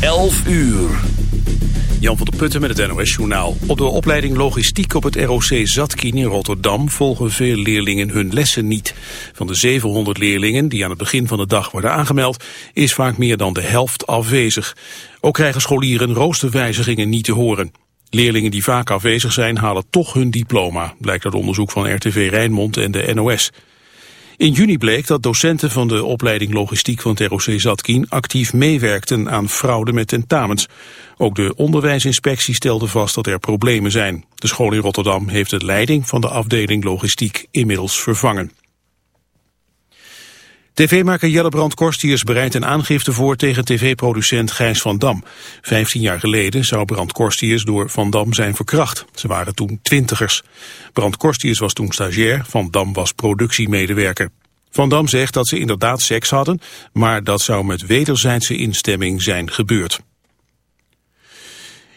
11 uur. Jan van der Putten met het NOS-journaal. Op de opleiding Logistiek op het ROC Zatkin in Rotterdam volgen veel leerlingen hun lessen niet. Van de 700 leerlingen die aan het begin van de dag worden aangemeld, is vaak meer dan de helft afwezig. Ook krijgen scholieren roosterwijzigingen niet te horen. Leerlingen die vaak afwezig zijn halen toch hun diploma, blijkt uit onderzoek van RTV Rijnmond en de NOS. In juni bleek dat docenten van de opleiding logistiek van ROC Zatkin actief meewerkten aan fraude met tentamens. Ook de onderwijsinspectie stelde vast dat er problemen zijn. De school in Rotterdam heeft de leiding van de afdeling logistiek inmiddels vervangen. TV-maker Jelle Brand Korstiers bereidt een aangifte voor tegen tv-producent Gijs van Dam. Vijftien jaar geleden zou Brand Korstiers door Van Dam zijn verkracht. Ze waren toen twintigers. Brand Korstiers was toen stagiair, Van Dam was productiemedewerker. Van Dam zegt dat ze inderdaad seks hadden, maar dat zou met wederzijdse instemming zijn gebeurd.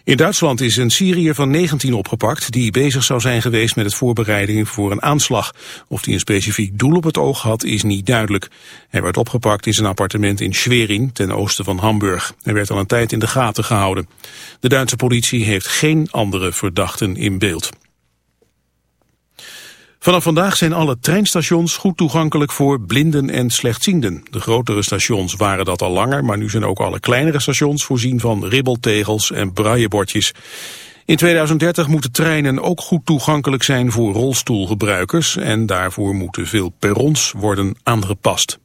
In Duitsland is een Syriër van 19 opgepakt die bezig zou zijn geweest met het voorbereidingen voor een aanslag. Of hij een specifiek doel op het oog had is niet duidelijk. Hij werd opgepakt in zijn appartement in Schwerin ten oosten van Hamburg. Hij werd al een tijd in de gaten gehouden. De Duitse politie heeft geen andere verdachten in beeld. Vanaf vandaag zijn alle treinstations goed toegankelijk voor blinden en slechtzienden. De grotere stations waren dat al langer, maar nu zijn ook alle kleinere stations voorzien van ribbeltegels en braillebordjes. In 2030 moeten treinen ook goed toegankelijk zijn voor rolstoelgebruikers en daarvoor moeten veel perrons worden aangepast.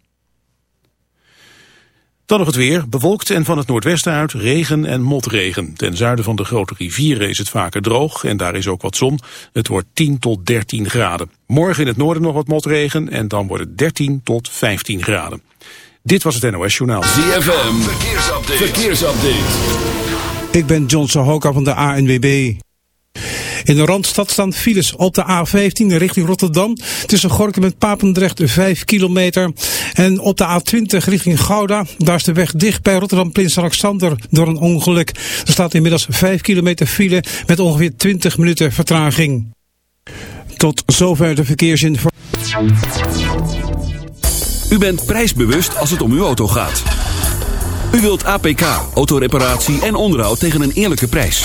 Dan nog het weer, bewolkt en van het noordwesten uit regen en motregen. Ten zuiden van de grote rivieren is het vaker droog en daar is ook wat zon. Het wordt 10 tot 13 graden. Morgen in het noorden nog wat motregen en dan wordt het 13 tot 15 graden. Dit was het NOS Journaal. ZFM, verkeersupdate. verkeersupdate. Ik ben John Sohoka van de ANWB. In de Randstad staan files op de A15 richting Rotterdam. Tussen Gorkum en Papendrecht 5 kilometer. En op de A20 richting Gouda. Daar is de weg dicht bij Rotterdam Prins Alexander door een ongeluk. Er staat inmiddels 5 kilometer file met ongeveer 20 minuten vertraging. Tot zover de verkeersinformatie. U bent prijsbewust als het om uw auto gaat. U wilt APK, autoreparatie en onderhoud tegen een eerlijke prijs.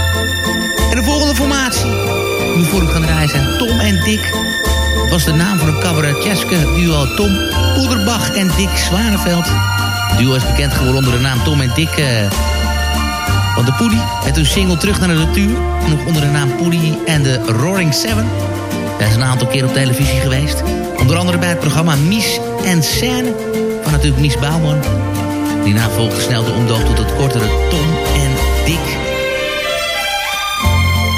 En de volgende formatie. Die voor u gaan draaien zijn Tom en Dick. Dat was de naam van een cabaretjeske duo Tom Poederbach en Dick Zwaneveld. Het duo is bekend geworden onder de naam Tom en Dick... eh, van de Poedie met hun single Terug naar de Natuur. Nog onder de naam Poedie en de Roaring Seven. Zij is een aantal keer op televisie geweest. Onder andere bij het programma Mies en Scène. Van natuurlijk Mies Bouwman. Die volgde snel de omdoop tot het kortere Tom en Dick.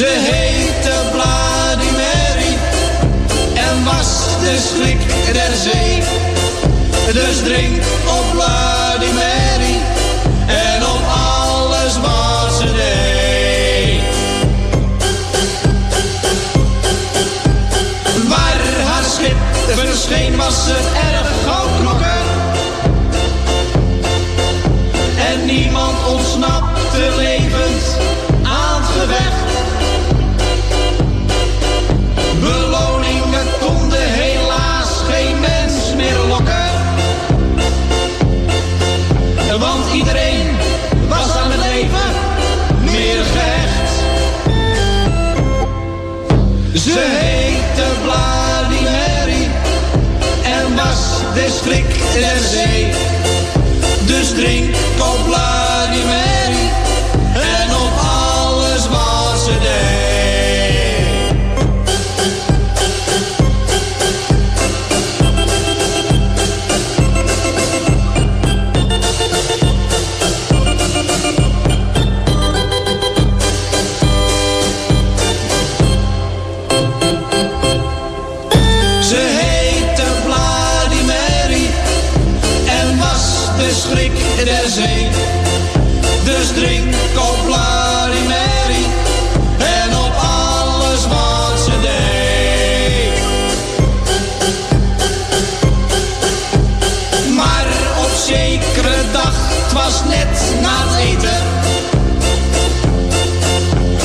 Ze heette Bloody Mary en was de schrik der zee. Dus drink op Bloody Mary en op alles wat ze deed. Waar haar schip verscheen was ze is zee. Dus drink op Vladimir. zekere dag, het was net na het eten.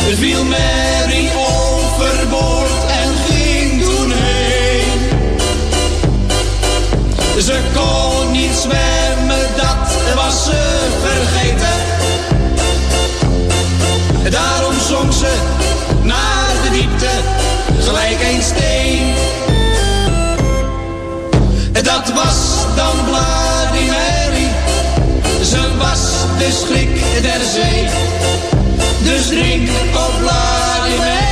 Het viel Mary overboord en ging toen heen. Ze kon niet zwemmen, dat was ze vergeten. Daarom zong ze naar de diepte, gelijk een steen. Dat was dan blauw de schrik der zee. Dus drink op Vladimir.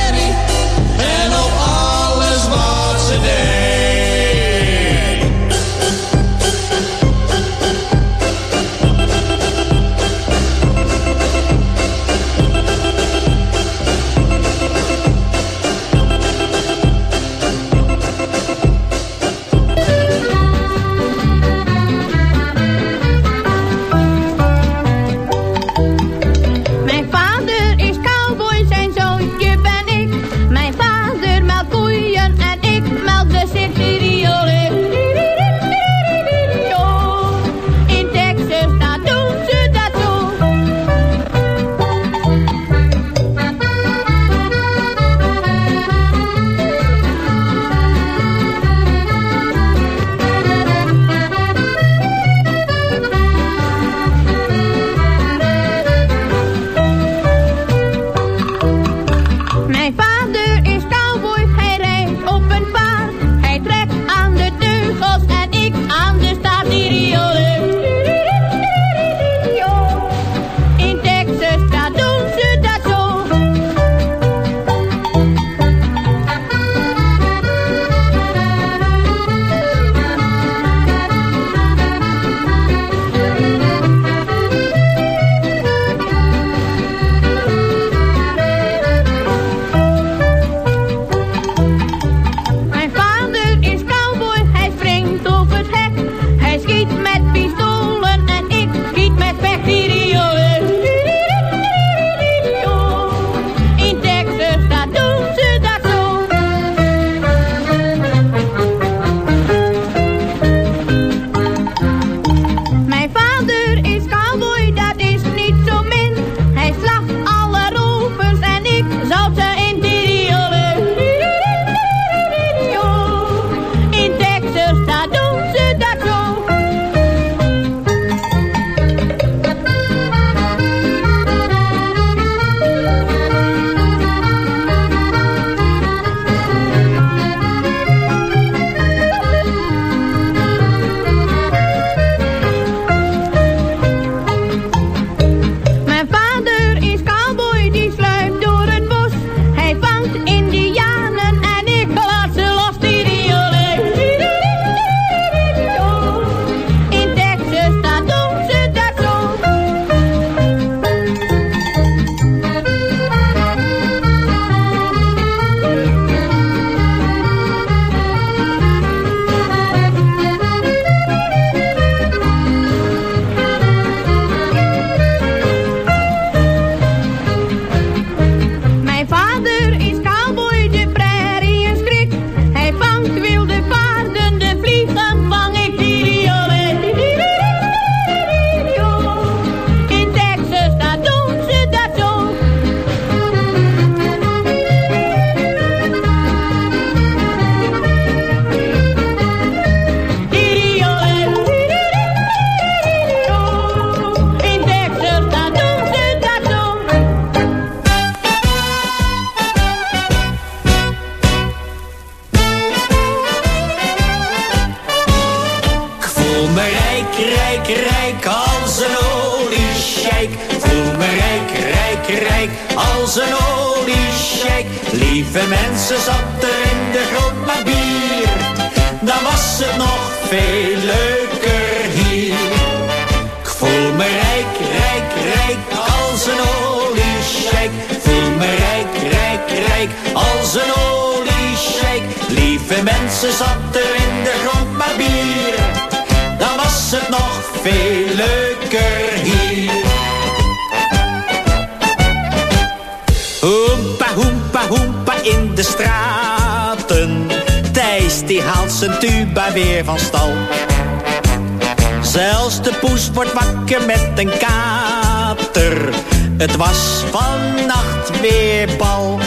Met een kater. Het was vannacht weer bal.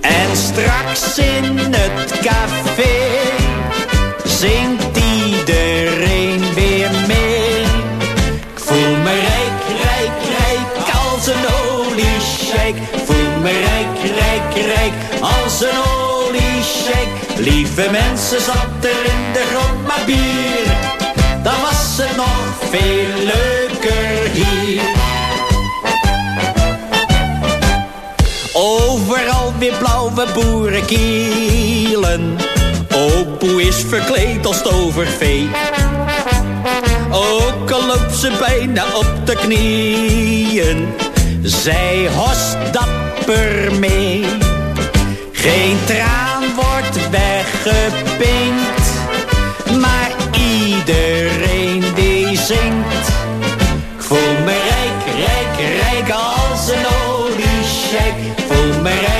En straks in het café zingt iedereen weer mee. Ik voel me rijk, rijk, rijk als een oliesjeik. Ik voel me rijk, rijk, rijk als een oliesjeik. Lieve mensen, zat er in de grond maar bier. Dan was het nog veel blauwe boerenkielen. Opoe is verkleed als tovervee. Ook al loopt ze bijna op de knieën. Zij host dapper mee. Geen traan wordt weggepinkt. Maar iedereen die zingt. Ik voel me rijk, rijk, rijk als een oliesjeik. Ik voel me rijk,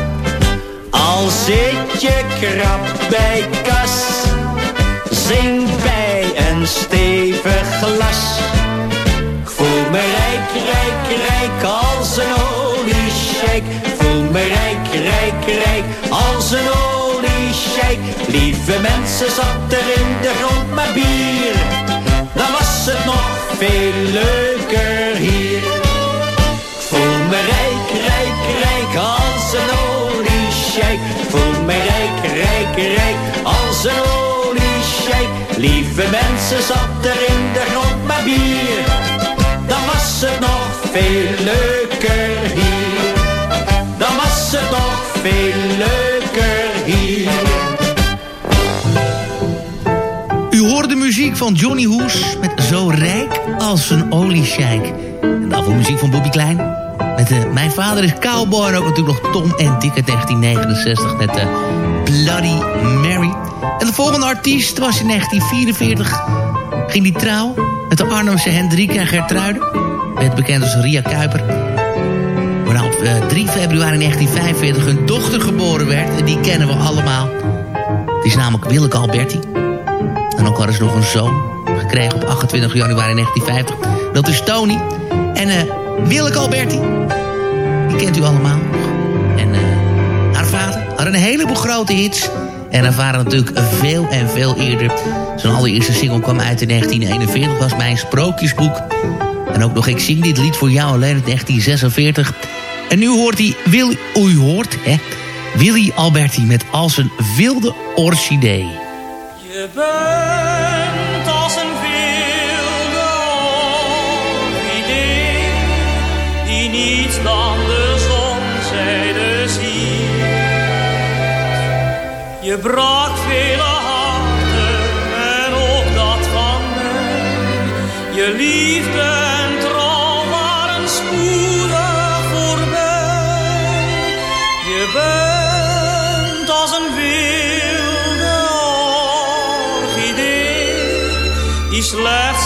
Al zit je krap bij kas. Zing bij een stevig glas. Ik voel me rijk, rijk, rijk als een oliesjeik. Ik voel me rijk, rijk, rijk als een oliesjeik. Lieve mensen, zat er in de grond maar bier. Dan was het nog veel leuker hier. Voel me rijk, als een. Lieve mensen, zat er in de grond maar bier. Dan was het nog veel leuker hier. Dan was het nog veel leuker hier. U hoort de muziek van Johnny Hoes met Zo rijk als een oliesjeik. En daarvoor muziek van Bobby Klein. Met uh, Mijn vader is cowboy en ook natuurlijk nog Tom en Dick uit 1969 met uh, Bloody Mary. En de volgende artiest was in 1944. Ging die trouw met de Arnhemse en Gertruiden. Werd bekend als Ria Kuiper. Waarna op uh, 3 februari 1945 hun dochter geboren werd. En die kennen we allemaal. Die is namelijk Willeke Alberti. En ook hadden ze nog een zoon gekregen op 28 januari 1950. Dat is Tony. En uh, Willeke Alberti. Die kent u allemaal een heleboel grote hits. En haar vader natuurlijk veel en veel eerder. Zijn allereerste single kwam uit in 1941. Was mijn sprookjesboek. En ook nog Ik zing dit lied voor jou alleen in 1946. En nu hoort hij... Wil, u hoort, hè? Willy Alberti met Als een wilde orchidee. Je bent als een wilde orchidee die niets dan Je brak vele harten en ook dat van mij. Je liefde en trouw waren spoedig voorbij. Je bent als een wilde orchidee die slechts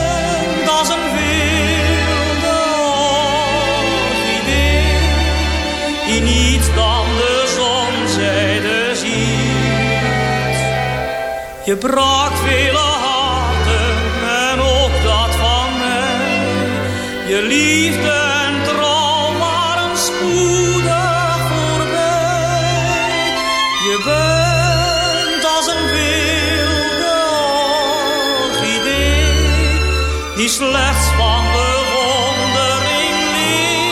Je brak vele harten en ook dat van mij. Je liefde en trouw waren spoedig voorbij. Je bent als een wilde orchidee die slechts van bewondering leeft.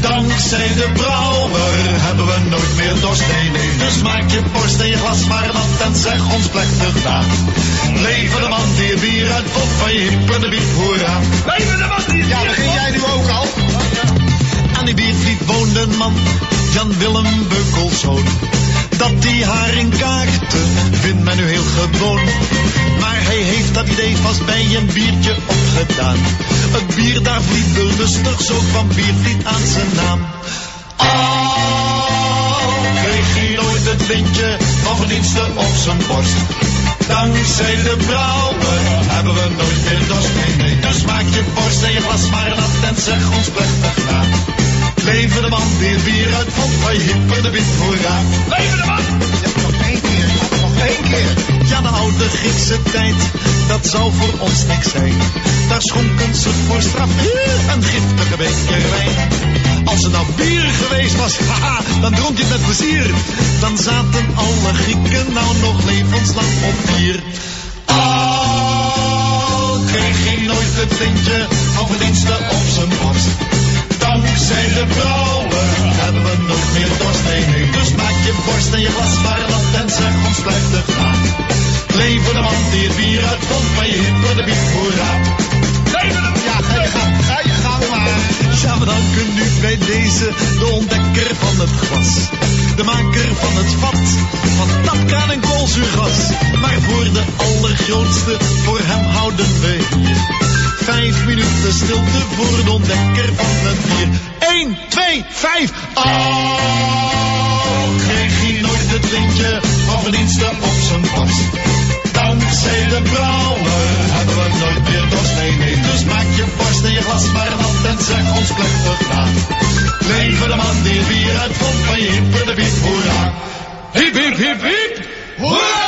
Dankzij de brouwer hebben we nooit meer dorst. Nee, nee, dus maak je borst en je glas maar nat en zeg ons plechtig na. Leven de man die het bier uitvond van je hip en de biep, hoera. Leven de man die Ja, begin jij nu ook al? Aan die biervliet woonde een man, Jan Willem Beukelszoon. Dat die haar in kaakte, vindt men nu heel gewoon. Maar hij heeft dat idee vast bij een biertje opgedaan. Het bier daar vliet lustig, zo kwam biervliet aan zijn naam. Al kreeg hij nooit het lintje van verdiensten op zijn borst. Dankzij de brouwer hebben we nooit meer dorst. Nee, dus maak je borst en je glas maar nat en zeg ons plechtig na. Leven de man die het bier uitvond van je hip de wit hoera. Leven de man. nog één keer, nog één keer. Ja, de oude Griekse tijd, dat zou voor ons niks zijn. Daar schonken ze voor straf een giftige beker wijn. Als het nou bier geweest was, haha, dan dronk je met plezier. Dan zaten alle Grieken nou nog levenslang op bier. Al kreeg hij nooit het lintje van verdiensten op zijn borst. Dankzij de brouwer hebben we nooit meer dorst. Nee. Dus maak je borst en je glas maar en zeg ons plechtig na. Leven de man die het bier uitvond van je hip de biep, hoera. Leven de. Ja, ga je gang, ga je gang maar. We danken nu bij deze de ontdekker van het glas. De maker van het vat, van tapkraan en koolzuurgas. Maar voor de allergrootste, voor hem houden hier. Vijf minuten stilte voor de ontdekker van het bier. 1, 2, 5. Oh, kreeg hij nooit het lintje van verdiensten op zijn borst. Dankzij de brouwer hebben we nooit meer dorst. Nee, dus maak je borst en je glas maar nat en zeg ons plechtig na. Leven de man die bier uitvond van je hip de biep, hoera. Hip, hip, hip, hip, hoera!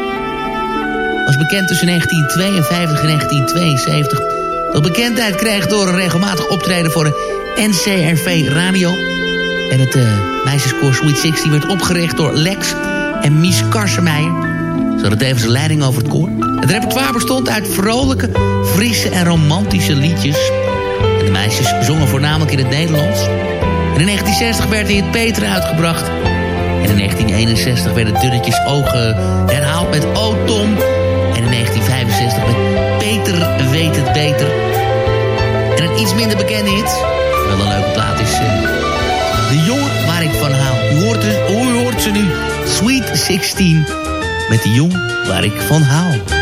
was bekend tussen 1952 en 1972. Dat bekendheid kreeg door een regelmatig optreden voor de NCRV Radio. En het uh, meisjeskoor Sweet 16 werd opgericht door Lex en Mies Karsemeijer. Ze hadden tevens de leiding over het koor. Het repertoire bestond uit vrolijke, frisse en romantische liedjes. En de meisjes zongen voornamelijk in het Nederlands. En in 1960 werd hij het Peter uitgebracht. En in 1961 werden Dunnetjes Ogen herhaald met O Tom. En in 1965 met Peter weet het beter. En een iets minder bekende hit, wel een leuke plaat is... Uh, de jongen waar ik van hou. U hoort, hoort ze nu. Sweet 16 met de jong waar ik van hou.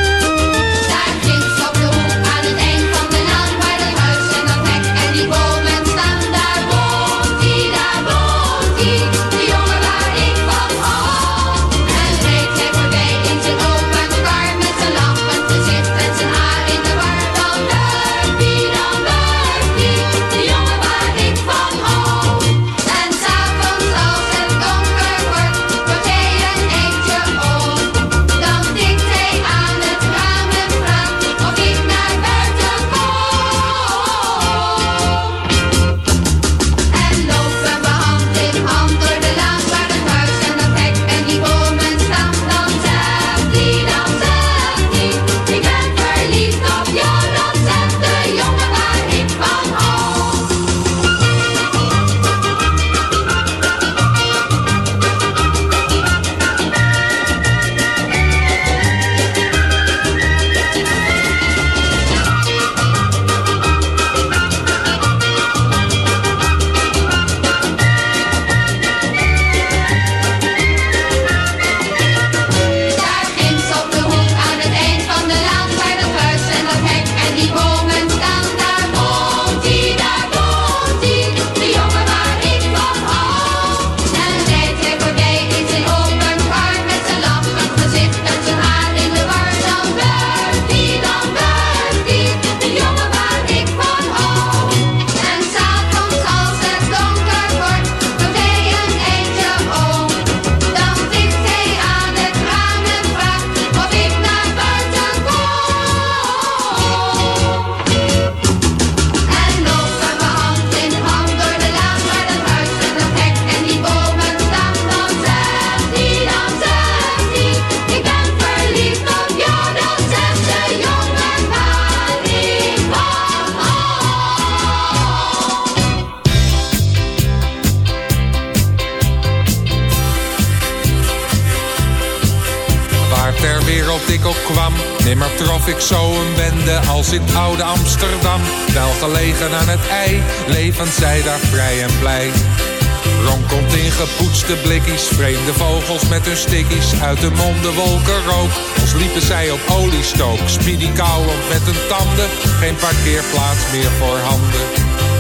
Ronkelt in gepoetste blikkies, vreemde vogels met hun stikkies. Uit de monden wolken rook, als liepen zij op oliestook. Speedy kauwend met hun tanden, geen parkeerplaats meer voor handen.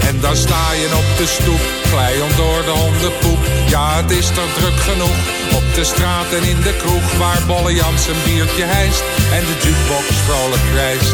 En dan sta je op de stoep, glijend door de hondenpoep. Ja, het is toch druk genoeg, op de straat en in de kroeg. Waar Bolle Jans een biertje hijst en de jukebox vrolijk krijst.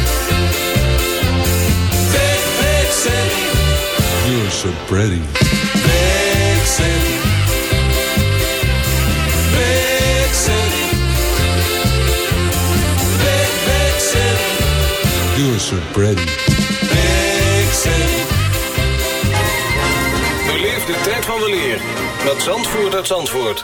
You're so pretty. Big city. Big city. Big, big city. You're so pretty. Big city. Beleef de tijd van weleer met Zandvoort uit Zandvoort.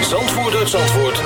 Zandvoort uit Zandvoort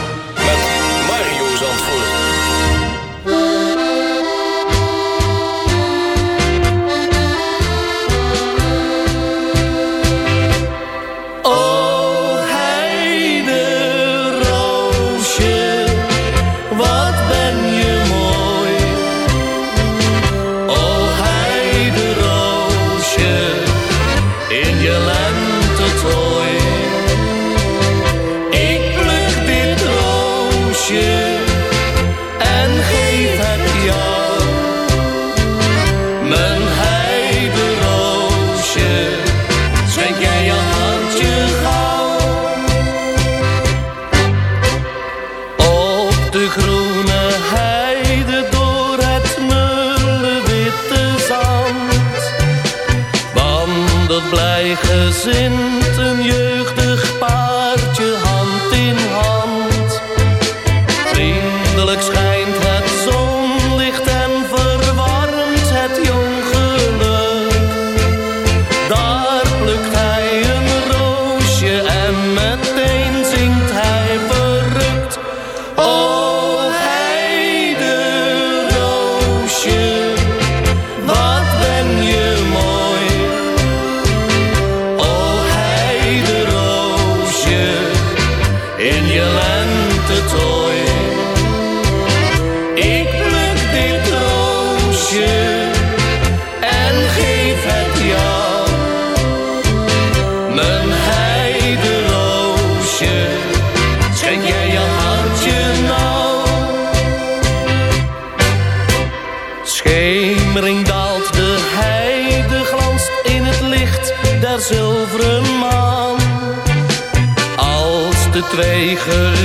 twee geliefden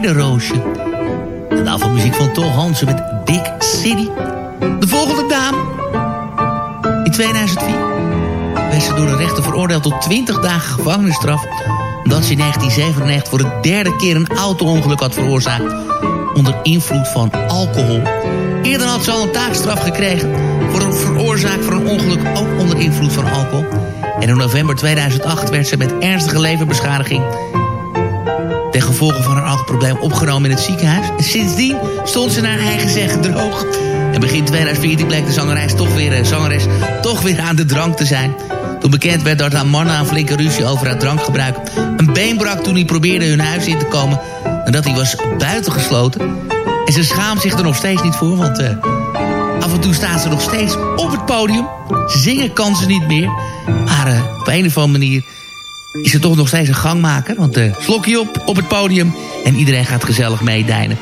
Heideroosje. En daarvoor muziek van Tol Hansen met Big City. De volgende dame. In 2004 werd ze door de rechter veroordeeld tot 20 dagen gevangenisstraf... omdat ze in 1997 voor de derde keer een auto-ongeluk had veroorzaakt... onder invloed van alcohol. Eerder had ze al een taakstraf gekregen... voor een veroorzaak van een ongeluk ook onder invloed van alcohol... En in november 2008 werd ze met ernstige leverbeschadiging... ten gevolge van een alcoholprobleem opgenomen in het ziekenhuis. En sindsdien stond ze naar haar eigen zeggen droog. En begin 2014 bleek de zangeres toch weer, eh, zangeres toch weer aan de drank te zijn. Toen bekend werd dat haar man een flinke ruzie over haar drankgebruik... een been brak toen hij probeerde hun huis in te komen... en dat hij was buitengesloten. En ze schaamt zich er nog steeds niet voor, want... eh, Af en toe staat ze nog steeds op het podium. Zingen kan ze niet meer. Maar eh, op een of andere manier is ze toch nog steeds een gangmaker. Want uh, slokje op op het podium en iedereen gaat gezellig meedijnen.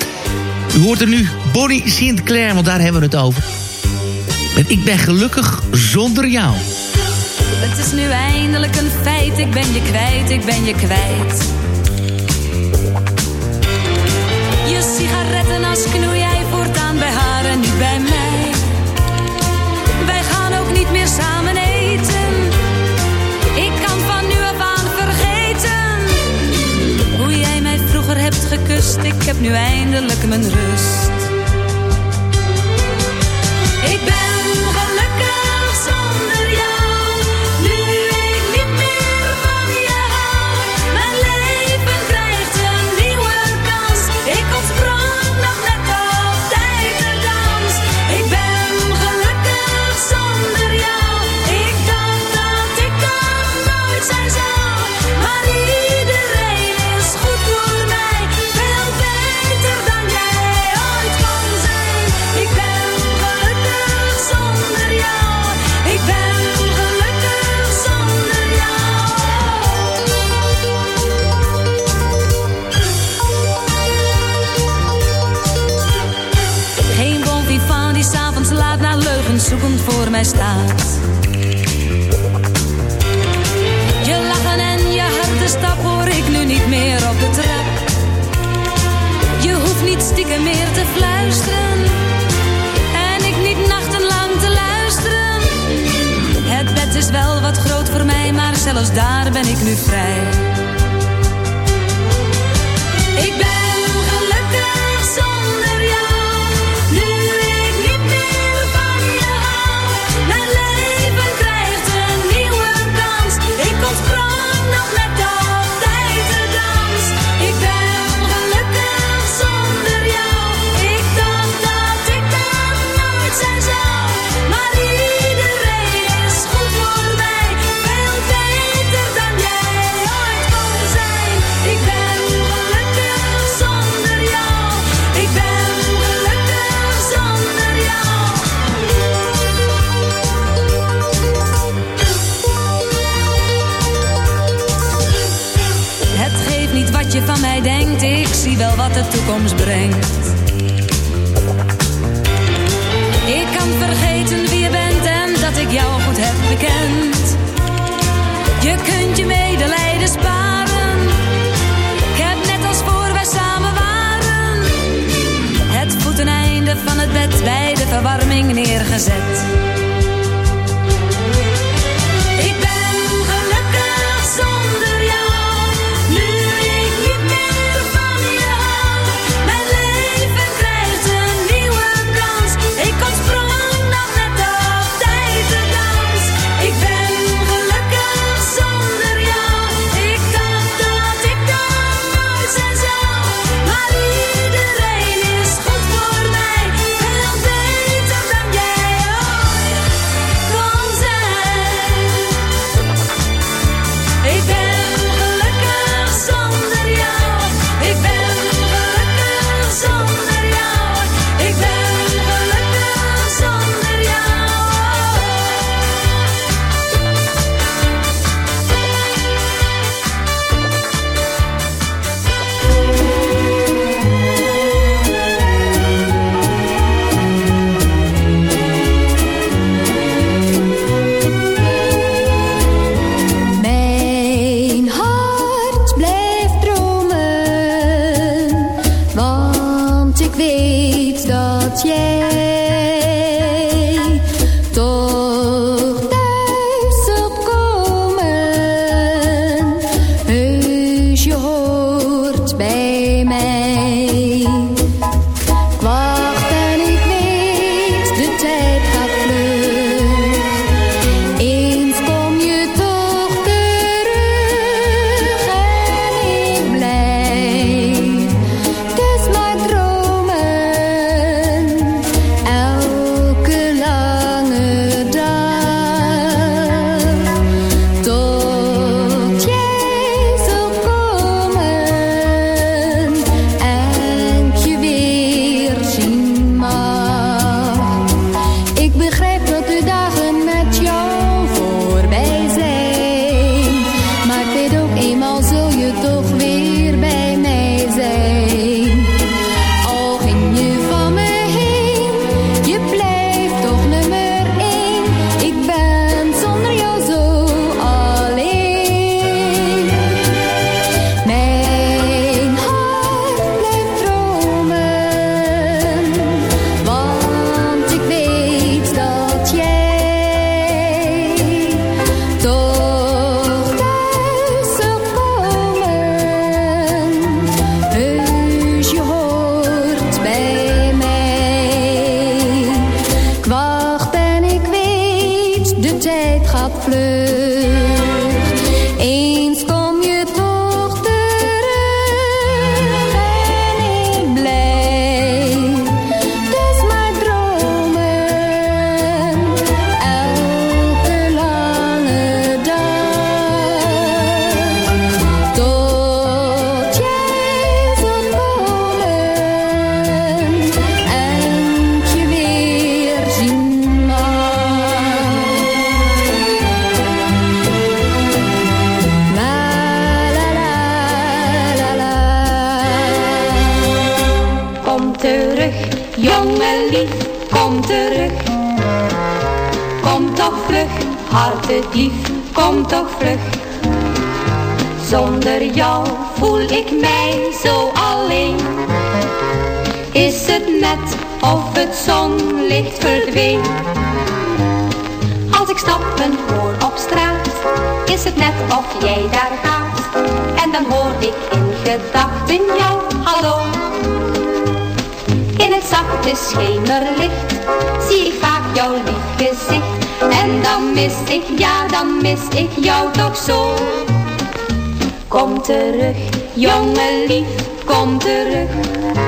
U hoort er nu Bonnie Sinclair, want daar hebben we het over. Met Ik ben gelukkig zonder jou. Het is nu eindelijk een feit, ik ben je kwijt, ik ben je kwijt. Je sigarettenas knoei jij voortaan bij haar en niet bij mij. Wij gaan ook niet meer samen ik heb nu eindelijk mijn rust. Voor mij staat. Verwarming neergezet. Het net of het zonlicht verdween? Als ik stappen hoor op straat, is het net of jij daar gaat. En dan hoor ik in gedachten jou, hallo. In het zachte schemerlicht zie ik vaak jouw lief gezicht. En dan mis ik, ja dan mis ik jou toch zo. Kom terug, jongen lief, kom terug.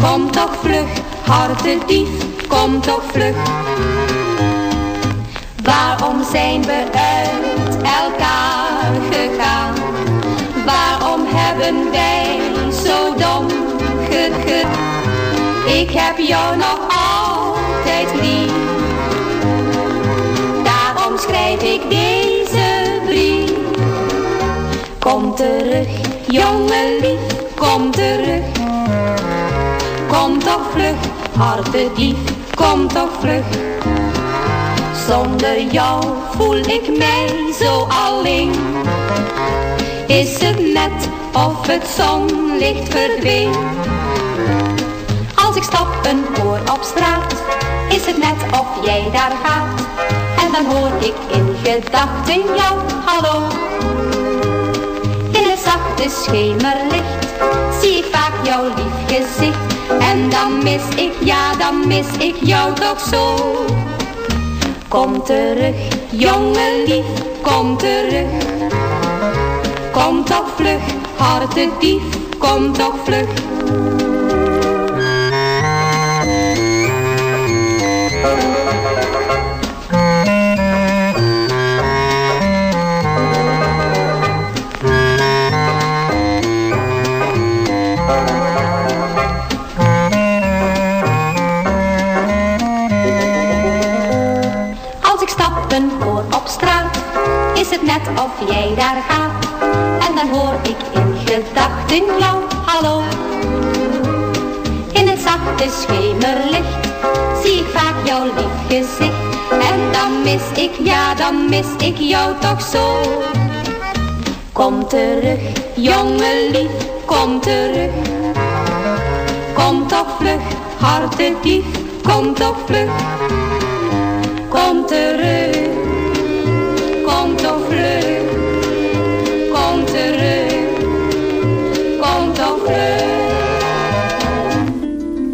Kom toch vlug, hartedief, kom toch vlug. Waarom zijn we uit elkaar gegaan? Waarom hebben wij zo dom geget? Ik heb jou nog altijd lief. Daarom schrijf ik deze brief. Kom terug, jongen lief, kom terug. Toch vlug, hartedief, kom toch vlug. Zonder jou voel ik mij zo alleen. Is het net of het zonlicht verdween? Als ik stappen hoor op straat, is het net of jij daar gaat. En dan hoor ik in gedachten jou, hallo. In het zachte schemerlicht zie ik vaak jouw lief gezicht. En dan mis ik, ja dan mis ik jou toch zo. Kom terug, jongen lief, kom terug. Kom toch vlug, hartedief, kom toch vlug. Jou, hallo. In het zachte schemerlicht zie ik vaak jouw lief gezicht. En dan mis ik, ja dan mis ik jou toch zo. Kom terug, jongen lief, kom terug. Kom toch vlug, hartedief, kom toch vlug. Kom terug,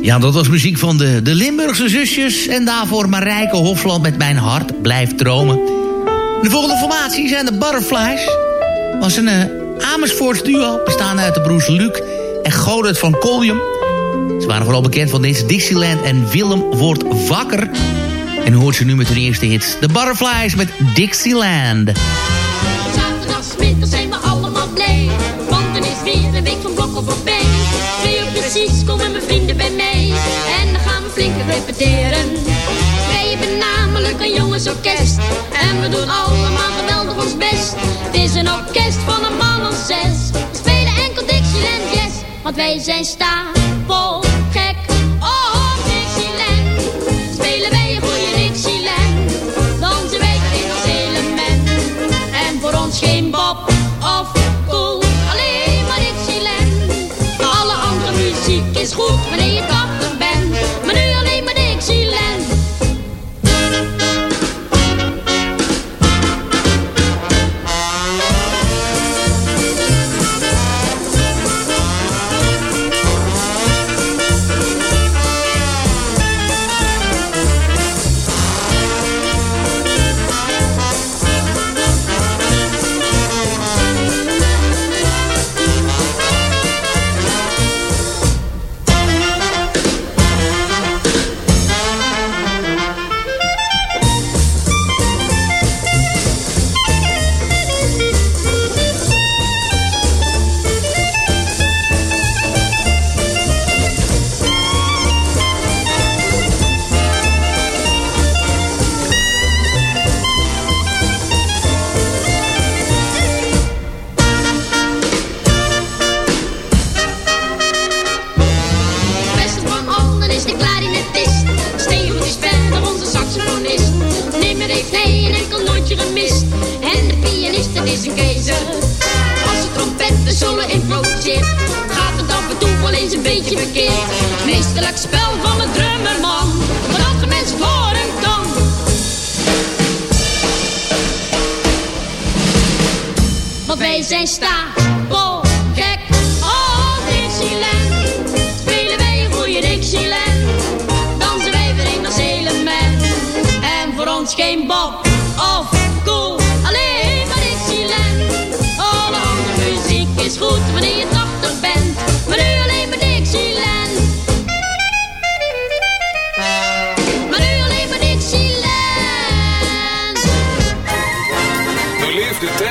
Ja, dat was muziek van de, de Limburgse zusjes. En daarvoor Marijke Hofland met Mijn Hart Blijft Dromen. De volgende formatie zijn de Butterflies. was een uh, Amersfoorts duo, bestaande uit de broers Luc en Godert van Collium. Ze waren vooral bekend van deze Dixieland en Willem wordt wakker. En hoort ze nu met hun eerste hits. De Butterflies met Dixieland. Van blokken voorbij. Twee uur precies komen mijn vrienden bij mij. En dan gaan we flink repeteren. Wij hebben namelijk een jongensorkest. En we doen allemaal geweldig ons best. Het is een orkest van een man of zes. We spelen enkel Dixieland Jazz. Want wij zijn stapel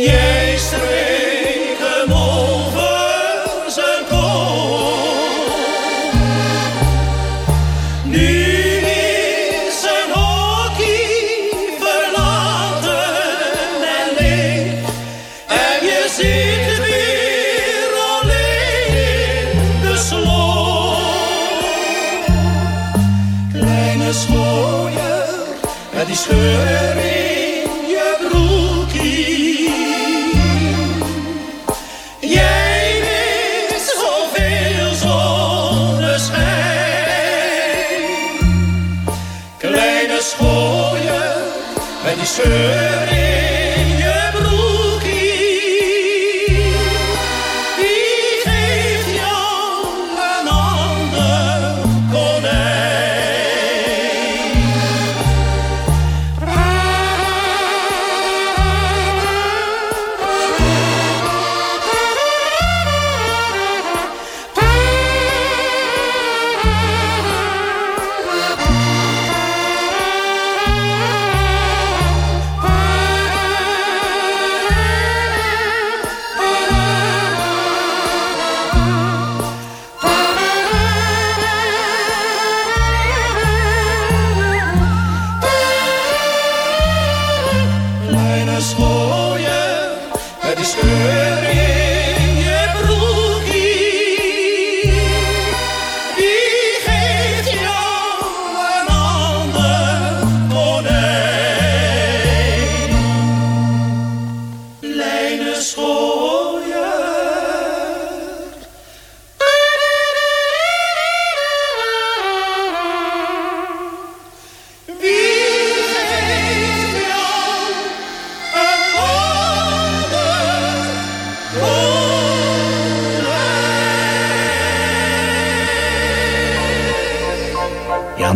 Jij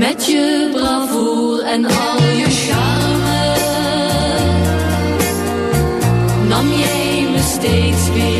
Met je bravoure en al je charme. Nam jij me steeds weer